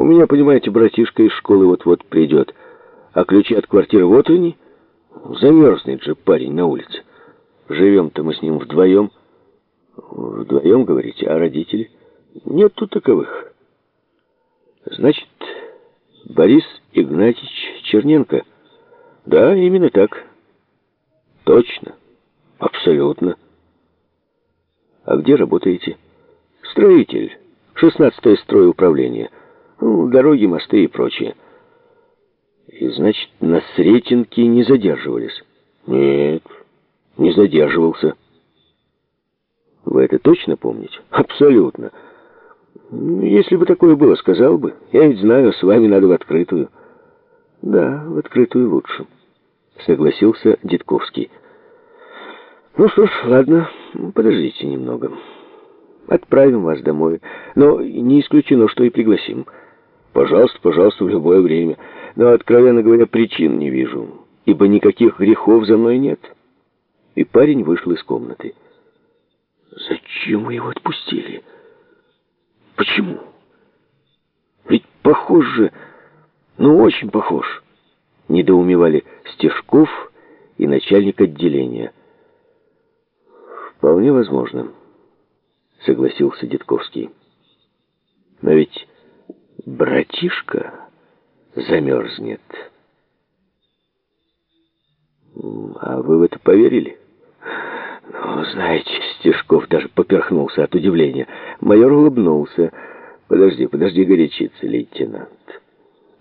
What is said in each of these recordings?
У меня, понимаете, братишка из школы вот-вот придет, а ключи от квартиры вот они. Замерзнет же парень на улице. Живем-то мы с ним вдвоем. Вдвоем, говорите, а родители? Нет тут таковых. Значит, Борис Игнатьевич Черненко. Да, именно так. Точно. Абсолютно. А где работаете? Строитель. Шестнадцатое стройуправление. Ну, дороги, мосты и прочее. И, значит, на Сретенке не задерживались? Нет, не задерживался. Вы это точно помните? Абсолютно. Если бы такое было, сказал бы. Я ведь знаю, с вами надо в открытую. Да, в открытую лучше, согласился Дедковский. Ну что ж, ладно, подождите немного. Отправим вас домой, но не исключено, что и пригласим. Пожалуйста, пожалуйста, в любое время. Но, откровенно говоря, причин не вижу, ибо никаких грехов за мной нет. И парень вышел из комнаты. Зачем вы его отпустили? Почему? Ведь похож же, ну очень похож. Недоумевали Стежков и начальник отделения. Вполне возможно, согласился Дедковский. Но ведь братишка замерзнет. А вы в это поверили? Ну, знаете, Стешков даже поперхнулся от удивления. Майор улыбнулся. Подожди, подожди горячиться, лейтенант.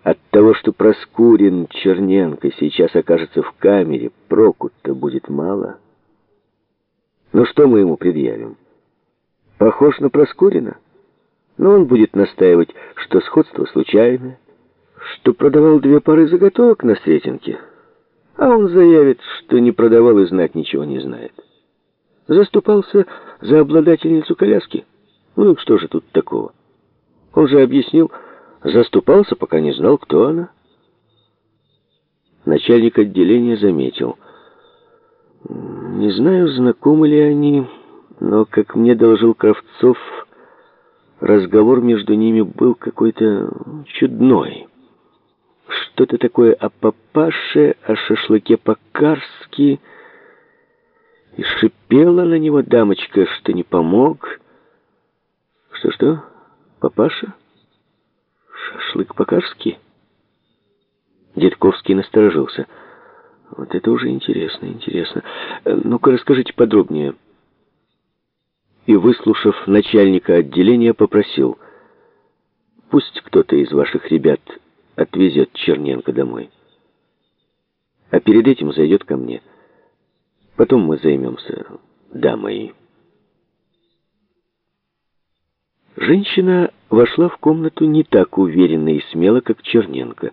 От того, что Проскурин Черненко сейчас окажется в камере, проку-то будет мало. Ну что мы ему предъявим? Похож на Проскурина? Но он будет настаивать, что сходство случайное, что продавал две пары заготовок на Сретенке, а он заявит, что не продавал и знать ничего не знает. Заступался за обладательницу коляски. Ну, что же тут такого? Он же объяснил, заступался, пока не знал, кто она. Начальник отделения заметил. Не знаю, знакомы ли они, но, как мне доложил Кравцов, разговор между ними был какой-то чудной. Что-то такое о папаше, о шашлыке по-карски. И шипела на него дамочка, что не помог. Что-что? Папаша? Шашлык по-карски? Дедковский насторожился. Вот это уже интересно, интересно. Ну-ка, расскажите подробнее и, выслушав начальника отделения, попросил, «Пусть кто-то из ваших ребят отвезет Черненко домой. А перед этим зайдет ко мне. Потом мы займемся дамой». Женщина вошла в комнату не так уверенно и смело, как Черненко.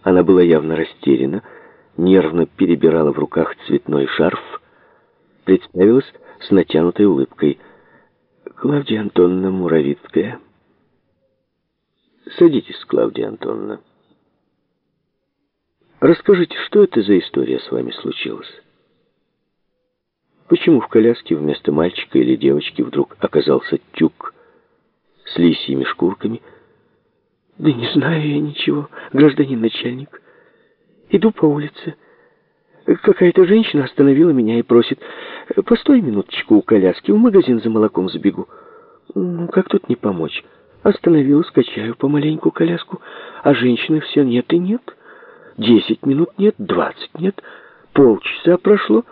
Она была явно растеряна, нервно перебирала в руках цветной шарф, представилась с натянутой улыбкой. «Клавдия Антоновна Муравицкая». «Садитесь, Клавдия Антоновна. Расскажите, что это за история с вами случилась? Почему в коляске вместо мальчика или девочки вдруг оказался тюк с лисьими шкурками?» «Да не знаю я ничего, гражданин начальник. Иду по улице». Какая-то женщина остановила меня и просит, постой минуточку у коляски, в магазин за молоком сбегу. Ну, как тут не помочь? Остановилась, скачаю помаленьку коляску, а женщины все нет и нет. Десять минут нет, двадцать нет, полчаса прошло.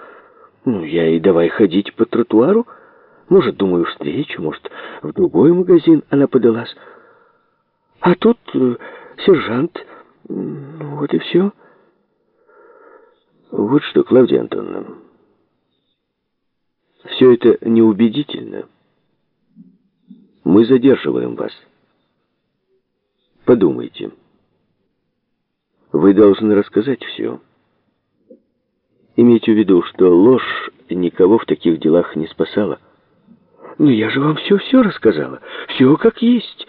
Ну, я и давай ходить по тротуару. Может, думаю, встречу, может, в другой магазин она подалась. А тут э, сержант, вот и все. Вот что, Клавдия Антоновна, все это неубедительно. Мы задерживаем вас. Подумайте. Вы должны рассказать все. Имейте в виду, что ложь никого в таких делах не спасала. Ну, я же вам все-все рассказала. Все как есть.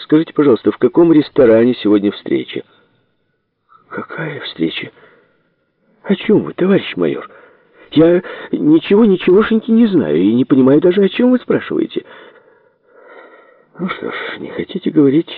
Скажите, пожалуйста, в каком ресторане сегодня встреча? Какая встреча? «О чем вы, товарищ майор? Я ничего-ничегошеньки не знаю и не понимаю даже, о чем вы спрашиваете». Ну что ж, не хотите говорить,